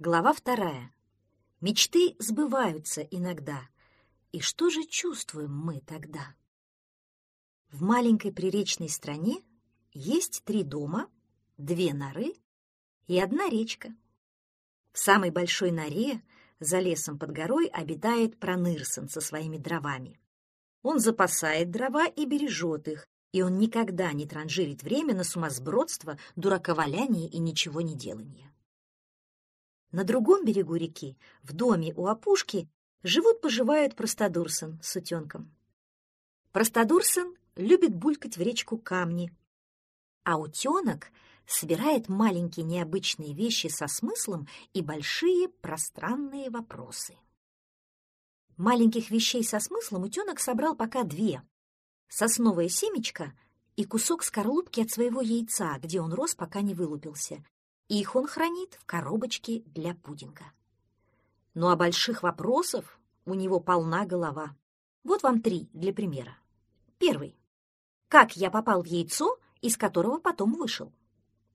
Глава вторая. Мечты сбываются иногда. И что же чувствуем мы тогда? В маленькой приречной стране есть три дома, две норы и одна речка. В самой большой норе, за лесом под горой, обитает Пронырсон со своими дровами. Он запасает дрова и бережет их, и он никогда не транжирит время на сумасбродство, дураковаляние и ничего не делание. На другом берегу реки, в доме у опушки, живут-поживают Простодурсон с утенком. Простодурсон любит булькать в речку камни, а утенок собирает маленькие необычные вещи со смыслом и большие пространные вопросы. Маленьких вещей со смыслом утенок собрал пока две — сосновое семечко и кусок скорлупки от своего яйца, где он рос, пока не вылупился, их он хранит в коробочке для пудинга. Ну а больших вопросов у него полна голова. Вот вам три для примера. Первый. Как я попал в яйцо, из которого потом вышел?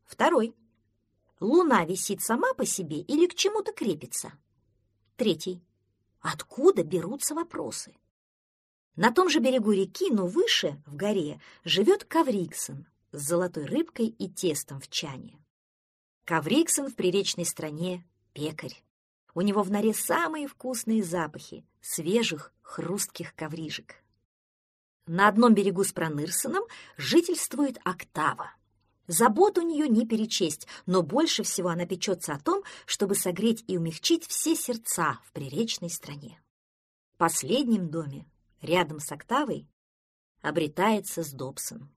Второй. Луна висит сама по себе или к чему-то крепится? Третий. Откуда берутся вопросы? На том же берегу реки, но выше, в горе, живет Кавриксон с золотой рыбкой и тестом в чане. Кавриксон в приречной стране — пекарь. У него в норе самые вкусные запахи свежих хрустких коврижек. На одном берегу с Пронырсоном жительствует Октава. Забот у нее не перечесть, но больше всего она печется о том, чтобы согреть и умягчить все сердца в приречной стране. В последнем доме, рядом с Октавой, обретается Сдобсон.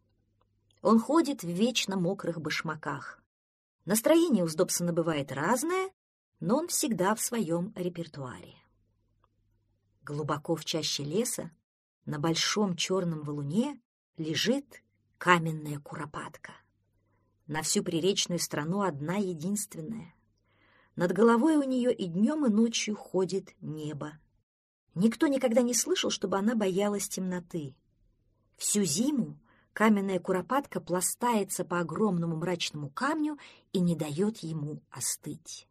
Он ходит в вечно мокрых башмаках. Настроение у Сдобсона бывает разное, но он всегда в своем репертуаре. Глубоко в чаще леса, на большом черном валуне, лежит каменная куропатка. На всю приречную страну одна единственная. Над головой у нее и днем, и ночью ходит небо. Никто никогда не слышал, чтобы она боялась темноты. Всю зиму Каменная куропатка пластается по огромному мрачному камню и не дает ему остыть.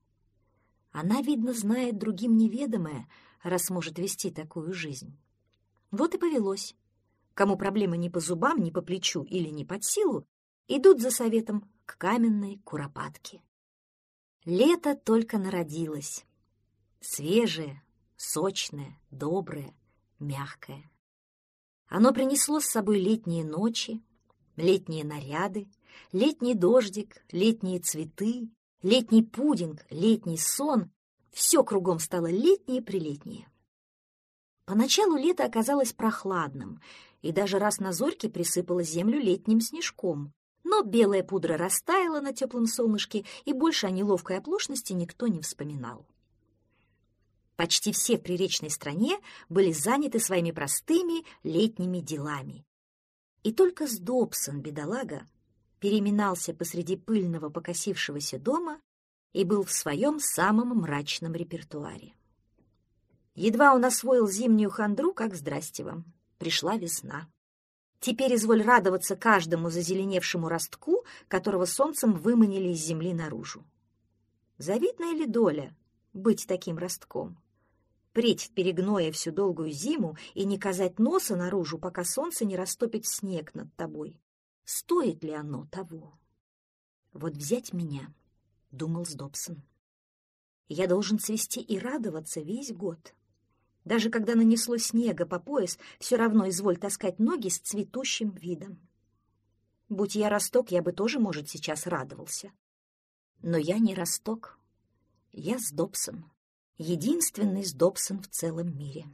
Она, видно, знает другим неведомое, раз может вести такую жизнь. Вот и повелось. Кому проблемы не по зубам, не по плечу или не под силу, идут за советом к каменной куропатке. Лето только народилось. Свежее, сочное, доброе, мягкое. Оно принесло с собой летние ночи, летние наряды, летний дождик, летние цветы, летний пудинг, летний сон. Все кругом стало летнее-прилетнее. Поначалу лето оказалось прохладным, и даже раз на зорьке присыпало землю летним снежком. Но белая пудра растаяла на теплом солнышке, и больше о неловкой оплошности никто не вспоминал. Почти все в приречной стране были заняты своими простыми летними делами. И только с Добсон, бедолага, переминался посреди пыльного покосившегося дома и был в своем самом мрачном репертуаре. Едва он освоил зимнюю хандру, как здрасте вам, пришла весна. Теперь изволь радоваться каждому зазеленевшему ростку, которого солнцем выманили из земли наружу. Завидная ли доля быть таким ростком? Преть в перегное всю долгую зиму и не казать носа наружу, пока солнце не растопит снег над тобой. Стоит ли оно того? Вот взять меня, — думал Сдобсон. Я должен цвести и радоваться весь год. Даже когда нанесло снега по пояс, все равно изволь таскать ноги с цветущим видом. Будь я росток, я бы тоже, может, сейчас радовался. Но я не росток. Я Сдобсон единственный с Добсон в целом мире.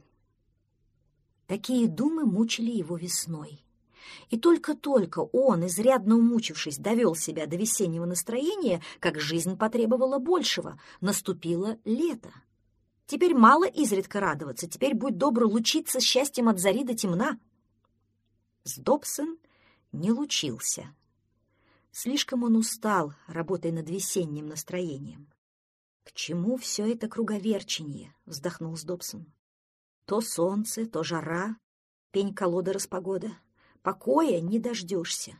Такие думы мучили его весной. И только-только он, изрядно умучившись, довел себя до весеннего настроения, как жизнь потребовала большего, наступило лето. Теперь мало изредка радоваться, теперь будь добр лучиться счастьем от зари до темна. С Добсон не лучился. Слишком он устал, работая над весенним настроением. «К чему все это круговерченье?» — вздохнул Сдобсон. «То солнце, то жара, пень-колода распогода. Покоя не дождешься.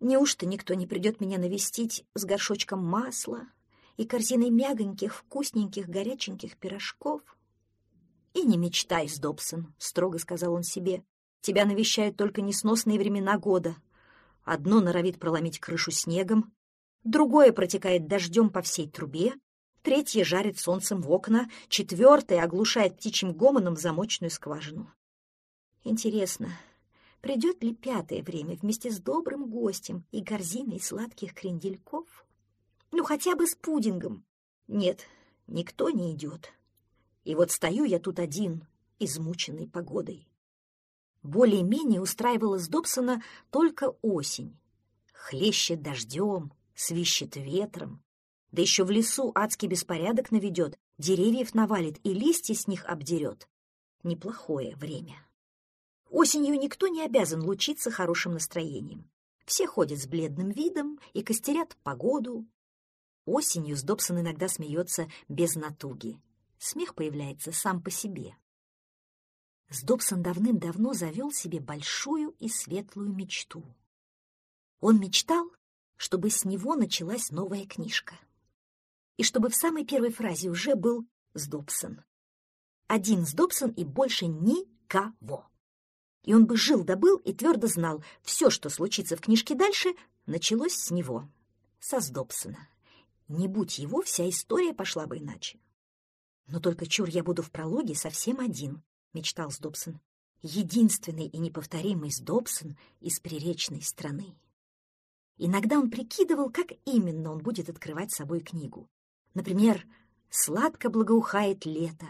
Неужто никто не придет меня навестить с горшочком масла и корзиной мягоньких, вкусненьких, горяченьких пирожков. «И не мечтай, Сдобсон», — строго сказал он себе. «Тебя навещают только несносные времена года. Одно норовит проломить крышу снегом, другое протекает дождем по всей трубе, третье жарит солнцем в окна, четвертое оглушает птичьим гомоном замочную скважину. Интересно, придет ли пятое время вместе с добрым гостем и корзиной сладких крендельков? Ну, хотя бы с пудингом. Нет, никто не идет. И вот стою я тут один, измученный погодой. Более-менее устраивала с Добсона только осень. Хлещет дождем, свищет ветром. Да еще в лесу адский беспорядок наведет, деревьев навалит и листья с них обдерет. Неплохое время. Осенью никто не обязан лучиться хорошим настроением. Все ходят с бледным видом и костерят погоду. Осенью Сдобсон иногда смеется без натуги. Смех появляется сам по себе. Сдобсон давным-давно завел себе большую и светлую мечту. Он мечтал, чтобы с него началась новая книжка. И чтобы в самой первой фразе уже был Сдобсон. Один Сдобсон и больше никого. И он бы жил добыл и твердо знал, все, что случится в книжке дальше, началось с него, со Сдобсона. Не будь его, вся история пошла бы иначе. Но только чур я буду в прологе совсем один, мечтал Сдобсон. Единственный и неповторимый Сдобсон из приречной страны. Иногда он прикидывал, как именно он будет открывать собой книгу. Например, «Сладко благоухает лето»,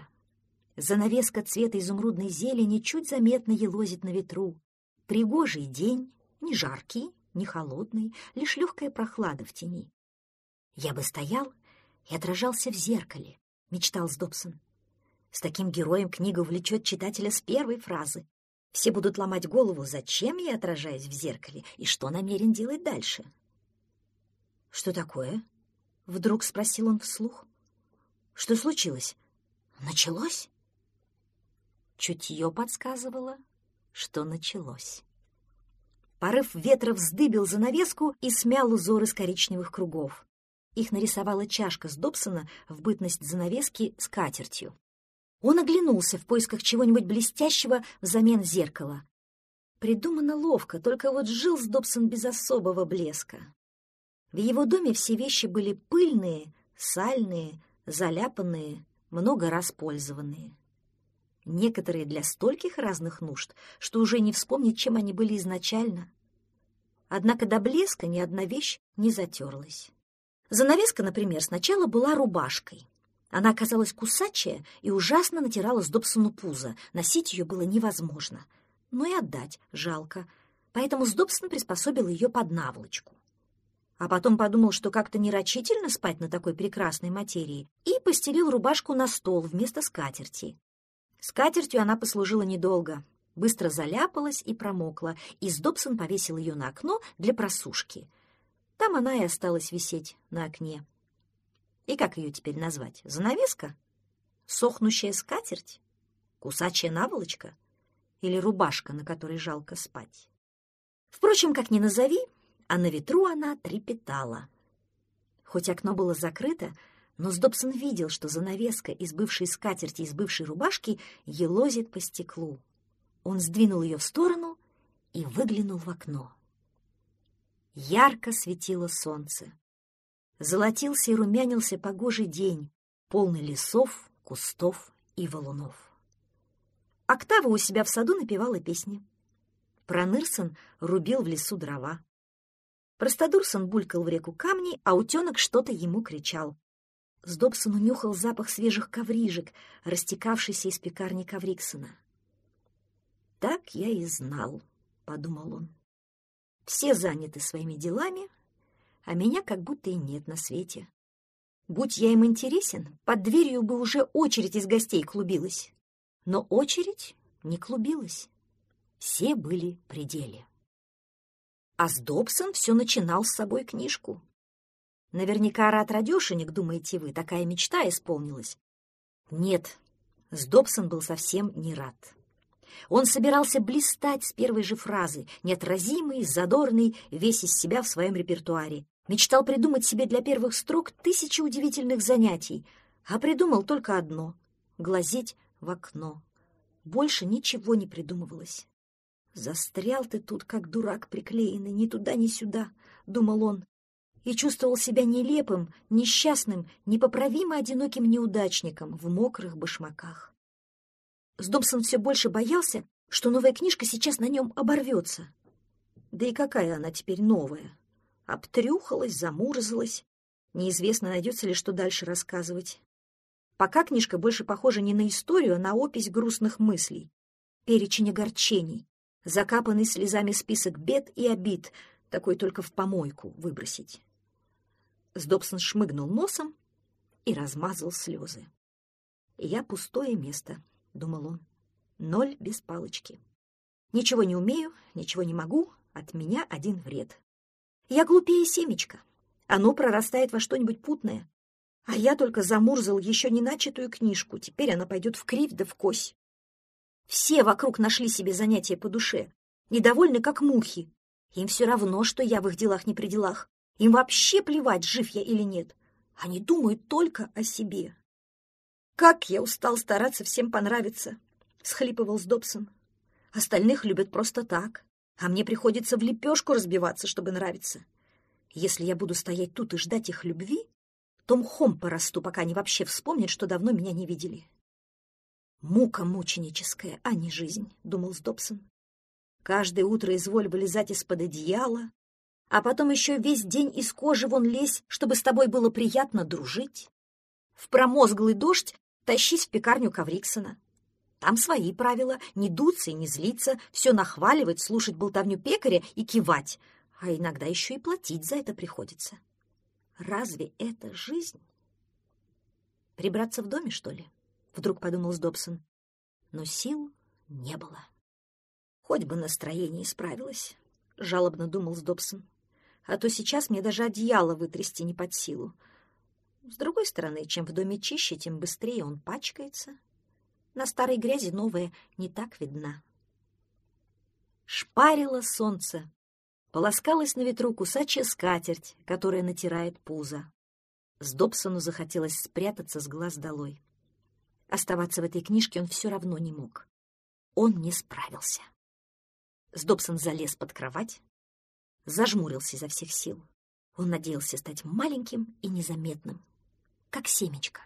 Занавеска цвета изумрудной зелени чуть заметно елозит на ветру. Пригожий день, не жаркий, не холодный, лишь легкая прохлада в тени. «Я бы стоял и отражался в зеркале», — мечтал Сдобсон. С таким героем книга увлечет читателя с первой фразы. Все будут ломать голову, зачем я отражаюсь в зеркале и что намерен делать дальше. «Что такое?» — вдруг спросил он вслух. «Что случилось? Началось?» Чутье подсказывало, что началось. Порыв ветра вздыбил занавеску и смял узор из коричневых кругов. Их нарисовала чашка с Добсона в бытность занавески с катертью. Он оглянулся в поисках чего-нибудь блестящего взамен зеркала. Придумано ловко, только вот жил с Добсон без особого блеска. В его доме все вещи были пыльные, сальные, заляпанные, много раз пользованные некоторые для стольких разных нужд, что уже не вспомнить, чем они были изначально. Однако до блеска ни одна вещь не затерлась. Занавеска, например, сначала была рубашкой. Она оказалась кусачая и ужасно натирала с Добсону пузо. Носить ее было невозможно. Но и отдать жалко. Поэтому Сдобсон приспособил ее под наволочку. А потом подумал, что как-то нерочительно спать на такой прекрасной материи, и постелил рубашку на стол вместо скатерти. Скатертью она послужила недолго, быстро заляпалась и промокла, и Сдобсон повесил ее на окно для просушки. Там она и осталась висеть на окне. И как ее теперь назвать? Занавеска? Сохнущая скатерть? Кусачая наволочка? Или рубашка, на которой жалко спать? Впрочем, как ни назови, а на ветру она трепетала. Хоть окно было закрыто, но Сдобсон видел, что занавеска из бывшей скатерти, из бывшей рубашки елозит по стеклу. Он сдвинул ее в сторону и выглянул в окно. Ярко светило солнце. Золотился и румянился погожий день, полный лесов, кустов и валунов. Октава у себя в саду напевала песни. Пронырсон рубил в лесу дрова. Простодурсон булькал в реку камни, а утенок что-то ему кричал. Сдобсон унюхал запах свежих коврижек, растекавшийся из пекарни Ковриксона. «Так я и знал», — подумал он. «Все заняты своими делами, а меня как будто и нет на свете. Будь я им интересен, под дверью бы уже очередь из гостей клубилась. Но очередь не клубилась. Все были при А Сдобсон все начинал с собой книжку. Наверняка рад радешенек, думаете вы, такая мечта исполнилась. Нет, Сдобсон был совсем не рад. Он собирался блистать с первой же фразы, неотразимый, задорный, весь из себя в своем репертуаре. Мечтал придумать себе для первых строк тысячи удивительных занятий, а придумал только одно — глазеть в окно. Больше ничего не придумывалось. «Застрял ты тут, как дурак приклеенный, ни туда, ни сюда», — думал он, и чувствовал себя нелепым, несчастным, непоправимо одиноким неудачником в мокрых башмаках. Сдомсон все больше боялся, что новая книжка сейчас на нем оборвется. Да и какая она теперь новая? Обтрюхалась, замурзалась. Неизвестно, найдется ли что дальше рассказывать. Пока книжка больше похожа не на историю, а на опись грустных мыслей. Перечень огорчений, закапанный слезами список бед и обид, такой только в помойку выбросить. Сдобсон шмыгнул носом и размазал слезы. «Я пустое место», — думал он. «Ноль без палочки. Ничего не умею, ничего не могу, от меня один вред. Я глупее семечка. Оно прорастает во что-нибудь путное. А я только замурзал еще не начатую книжку, теперь она пойдет в кривь да в кось. Все вокруг нашли себе занятия по душе, недовольны как мухи. Им все равно, что я в их делах не при делах. Им вообще плевать, жив я или нет. Они думают только о себе. «Как я устал стараться всем понравиться!» — схлипывал Сдобсон. «Остальных любят просто так, а мне приходится в лепешку разбиваться, чтобы нравиться. Если я буду стоять тут и ждать их любви, то мхом порасту, пока они вообще вспомнят, что давно меня не видели». «Мука мученическая, а не жизнь», — думал Сдобсон. «Каждое утро изволь вылезать из-под одеяла, а потом еще весь день из кожи вон лезь, чтобы с тобой было приятно дружить. В промозглый дождь тащись в пекарню Кавриксона. Там свои правила, не дуться и не злиться, все нахваливать, слушать болтовню пекаря и кивать, а иногда еще и платить за это приходится. Разве это жизнь? Прибраться в доме, что ли? Вдруг подумал Сдобсон. Но сил не было. Хоть бы настроение исправилось, жалобно думал Сдобсон а то сейчас мне даже одеяло вытрясти не под силу. С другой стороны, чем в доме чище, тем быстрее он пачкается. На старой грязи новая не так видна. Шпарило солнце. Полоскалась на ветру кусачая скатерть, которая натирает пузо. С Добсону захотелось спрятаться с глаз долой. Оставаться в этой книжке он все равно не мог. Он не справился. Сдобсон залез под кровать, зажмурился изо всех сил. Он надеялся стать маленьким и незаметным, как семечко.